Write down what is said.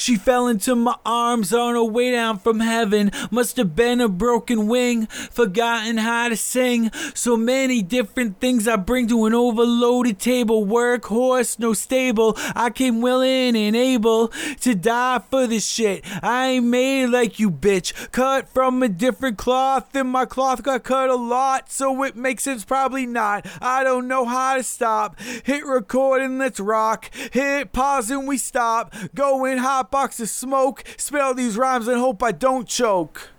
She fell into my arms on her way down from heaven. Must have been a broken wing, forgotten how to sing. So many different things I bring to an overloaded table. Workhorse, no stable. I came willing and able to die for this shit. I ain't made like you, bitch. Cut from a different cloth, and my cloth got cut a lot, so it makes sense probably not. I don't know how to stop. Hit record and let's rock. Hit pause and we stop. Go in hot box of smoke. Spell these rhymes and hope I don't choke.